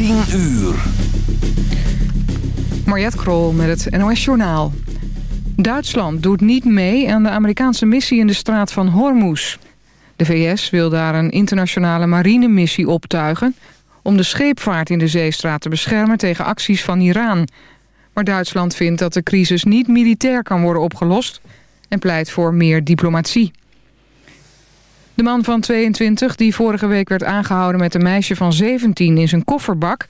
10 uur. Mariette Krol met het NOS Journaal. Duitsland doet niet mee aan de Amerikaanse missie in de straat van Hormuz. De VS wil daar een internationale marinemissie optuigen... om de scheepvaart in de zeestraat te beschermen tegen acties van Iran. Maar Duitsland vindt dat de crisis niet militair kan worden opgelost... en pleit voor meer diplomatie. De man van 22, die vorige week werd aangehouden met een meisje van 17 in zijn kofferbak...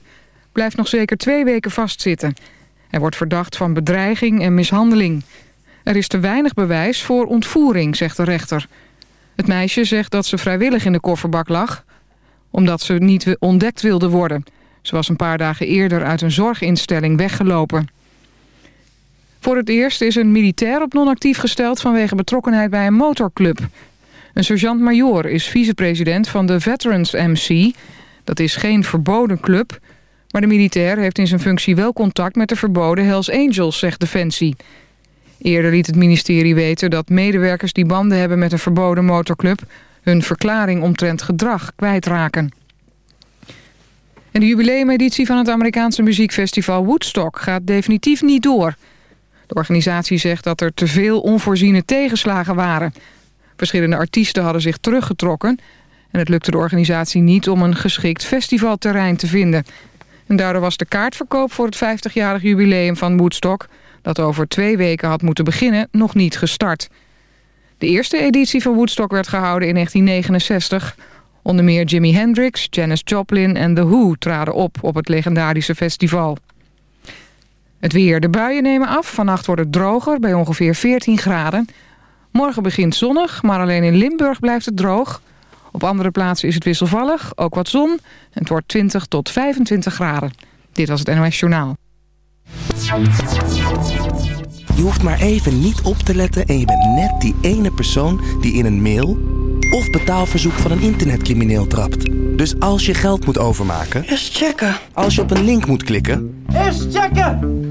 blijft nog zeker twee weken vastzitten. Hij wordt verdacht van bedreiging en mishandeling. Er is te weinig bewijs voor ontvoering, zegt de rechter. Het meisje zegt dat ze vrijwillig in de kofferbak lag... omdat ze niet ontdekt wilde worden. Ze was een paar dagen eerder uit een zorginstelling weggelopen. Voor het eerst is een militair op non-actief gesteld... vanwege betrokkenheid bij een motorclub... Een sergeant-majoor is vicepresident van de Veterans MC. Dat is geen verboden club, maar de militair heeft in zijn functie wel contact met de verboden Hells Angels, zegt Defensie. Eerder liet het ministerie weten dat medewerkers die banden hebben met een verboden motorclub hun verklaring omtrent gedrag kwijtraken. En de jubileumeditie van het Amerikaanse muziekfestival Woodstock gaat definitief niet door. De organisatie zegt dat er te veel onvoorziene tegenslagen waren... Verschillende artiesten hadden zich teruggetrokken... en het lukte de organisatie niet om een geschikt festivalterrein te vinden. En daardoor was de kaartverkoop voor het 50-jarig jubileum van Woodstock... dat over twee weken had moeten beginnen, nog niet gestart. De eerste editie van Woodstock werd gehouden in 1969... Onder meer Jimi Hendrix, Janis Joplin en The Who traden op op het legendarische festival. Het weer. De buien nemen af. Vannacht wordt het droger bij ongeveer 14 graden. Morgen begint zonnig, maar alleen in Limburg blijft het droog. Op andere plaatsen is het wisselvallig, ook wat zon. Het wordt 20 tot 25 graden. Dit was het NOS Journaal. Je hoeft maar even niet op te letten en je bent net die ene persoon die in een mail of betaalverzoek van een internetcrimineel trapt. Dus als je geld moet overmaken... Eerst checken. Als je op een link moet klikken... Eerst checken!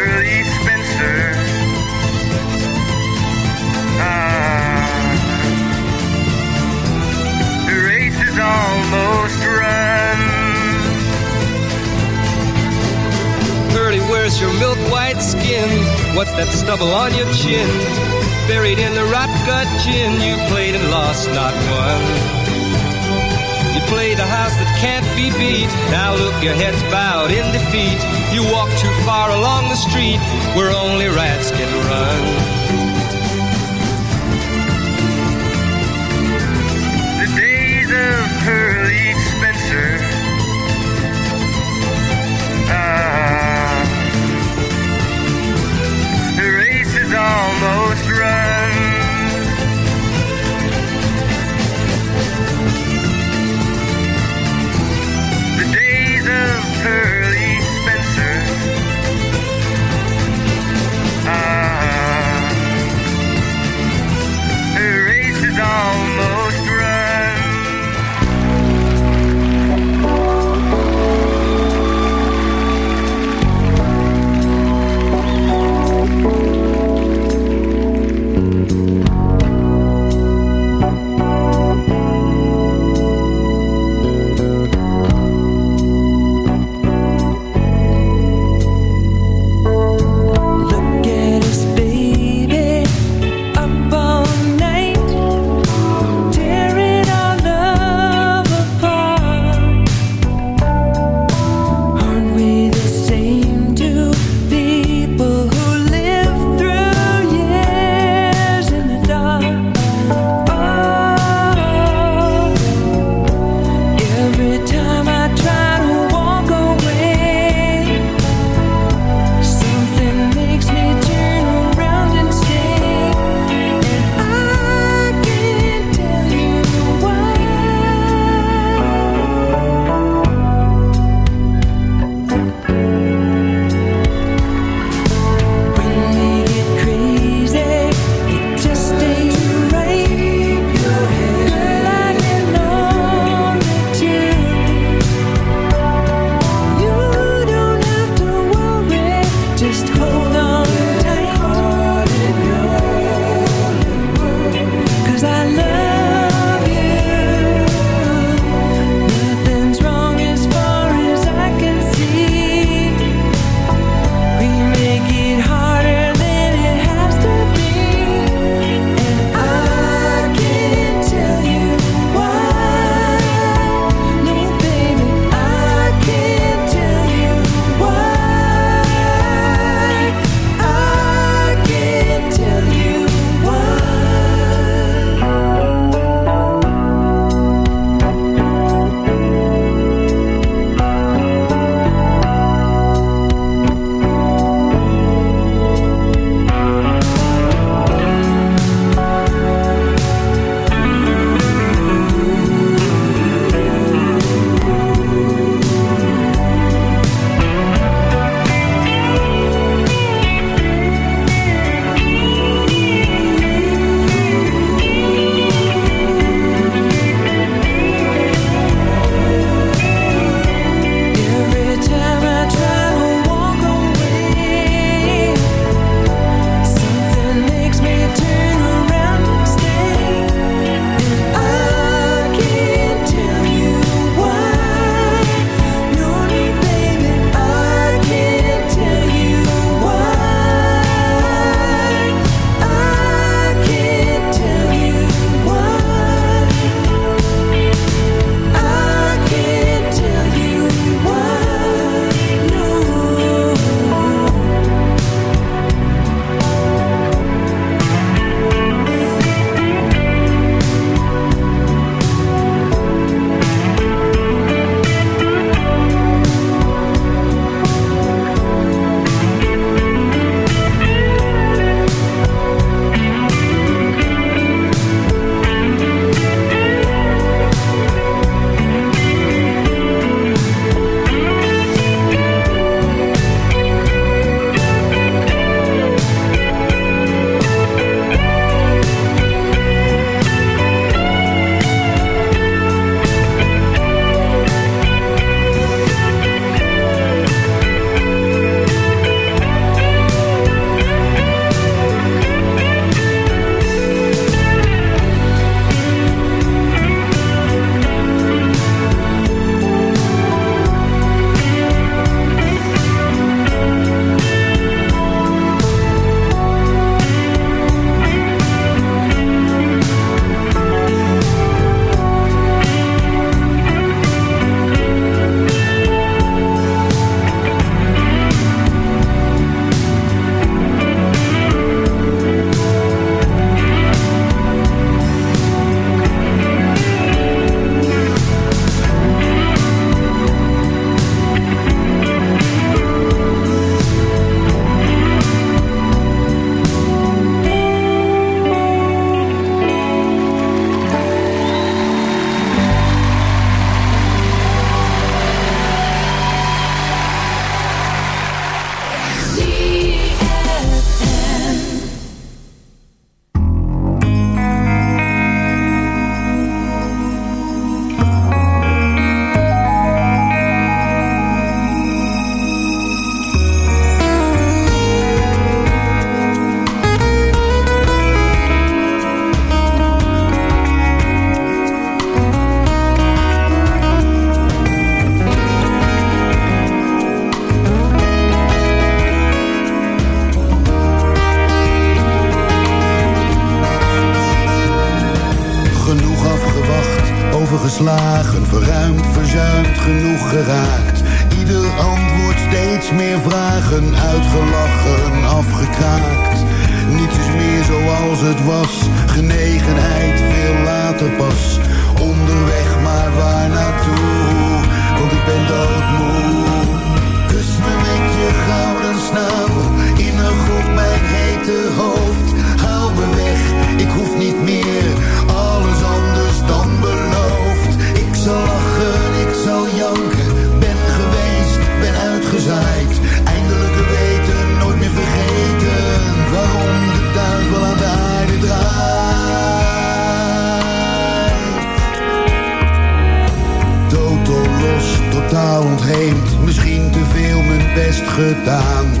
Spencer. Ah, the race is almost run. Where's your milk white skin? What's that stubble on your chin? Buried in the rot gut gin, you played and lost, not won. You play the house that can't be beat. Now look, your head's bowed in defeat. You walk too far along the street where only rats can run. The days of Pearly Spencer. Ah, the race is almost gedaan.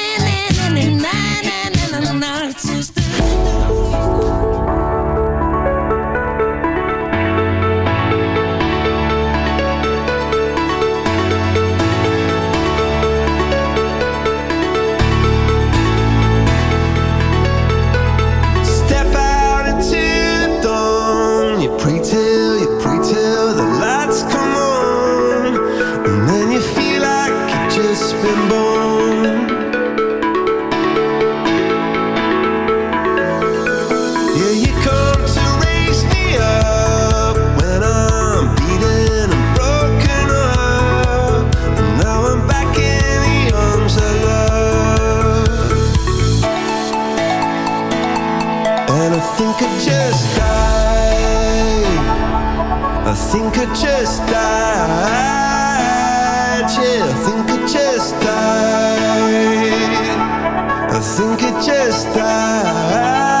Think I just died.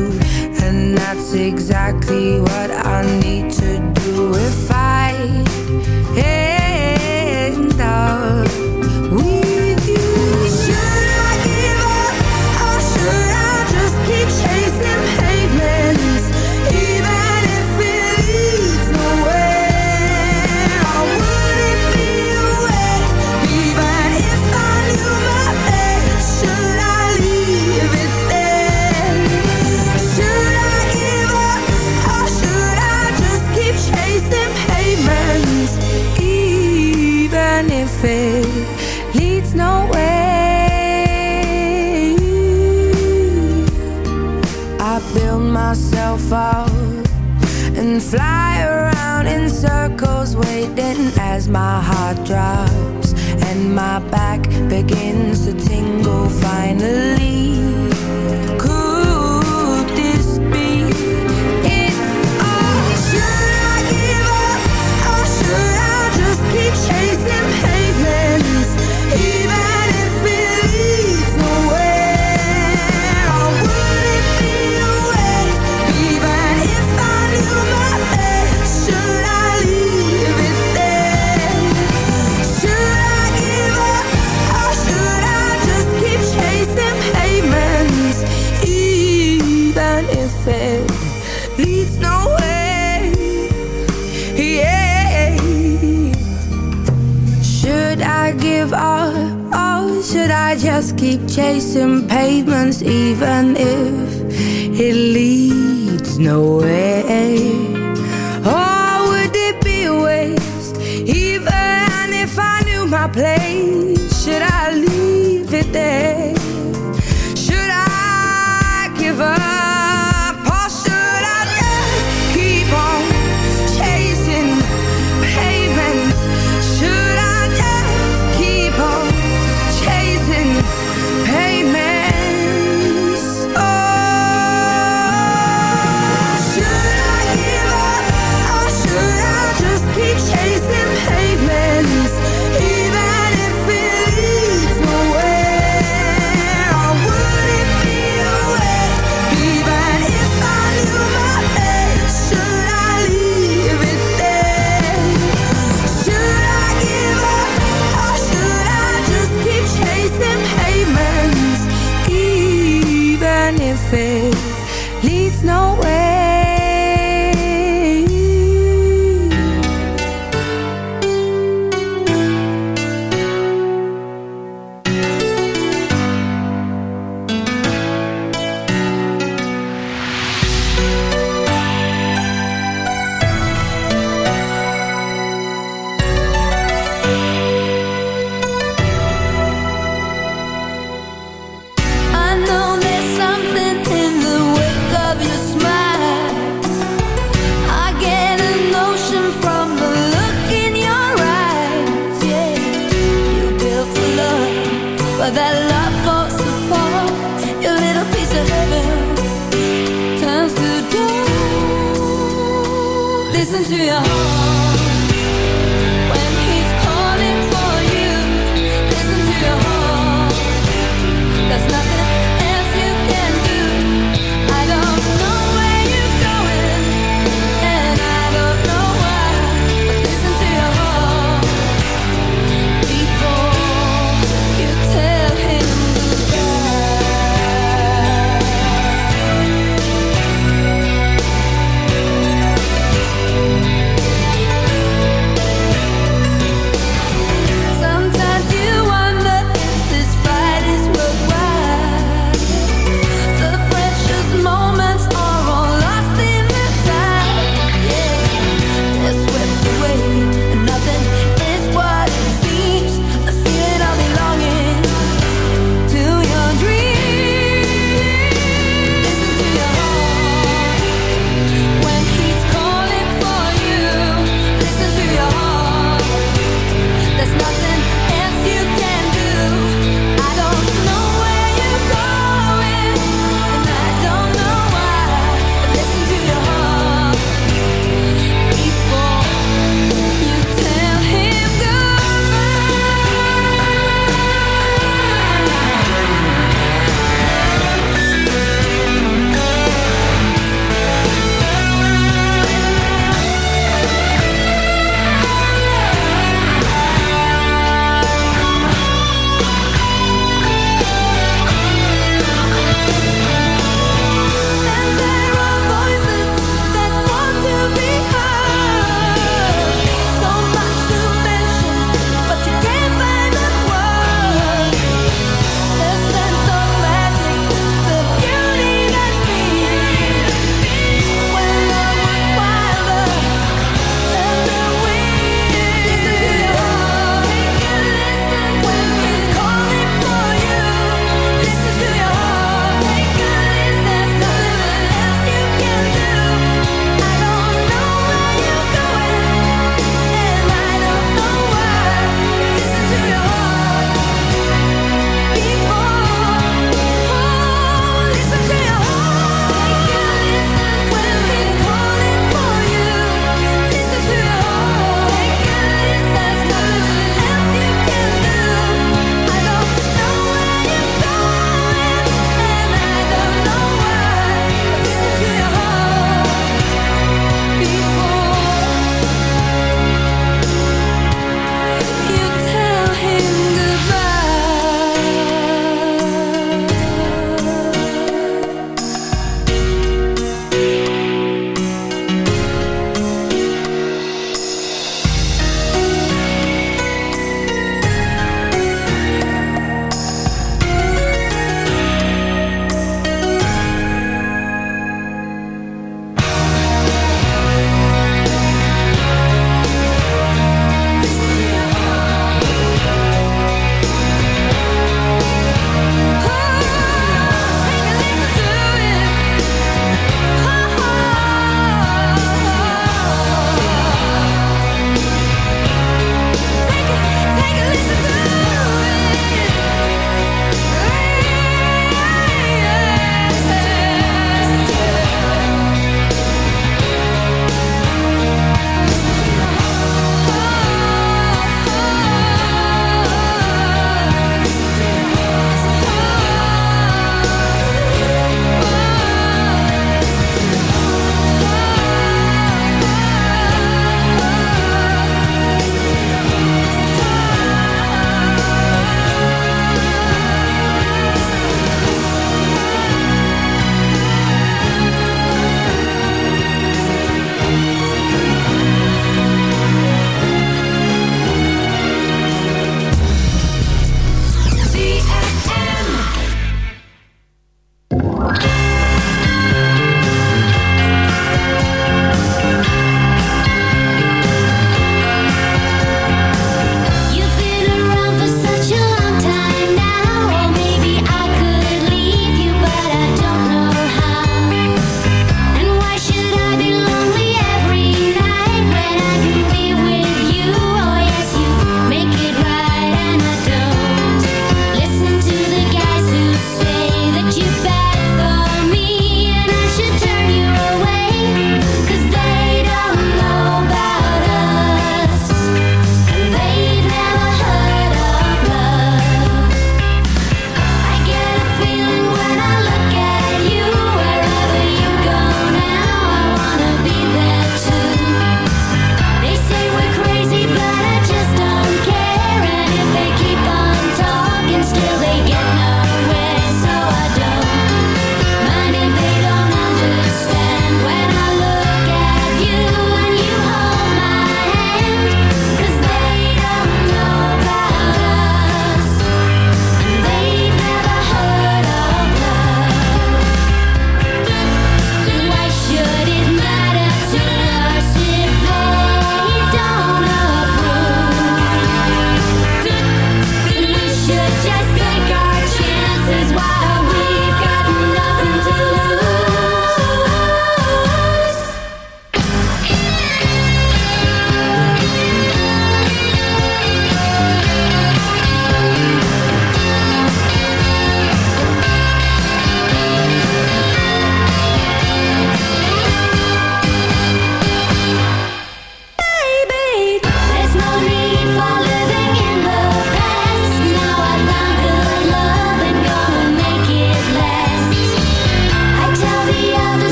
And that's exactly what I need drops and my back begins In pavements even if it leads nowhere.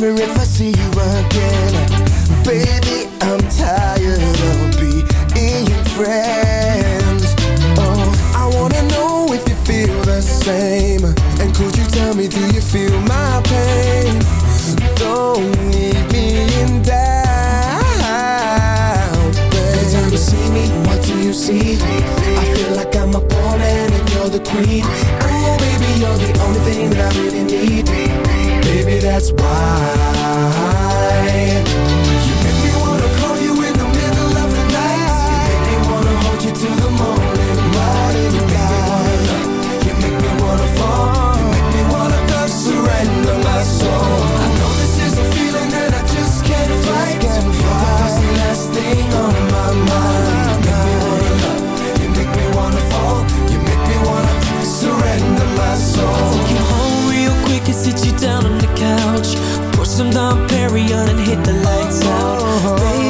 wonder if I see you again, baby. some Dom Perignon and hit the lights out. Oh. Baby,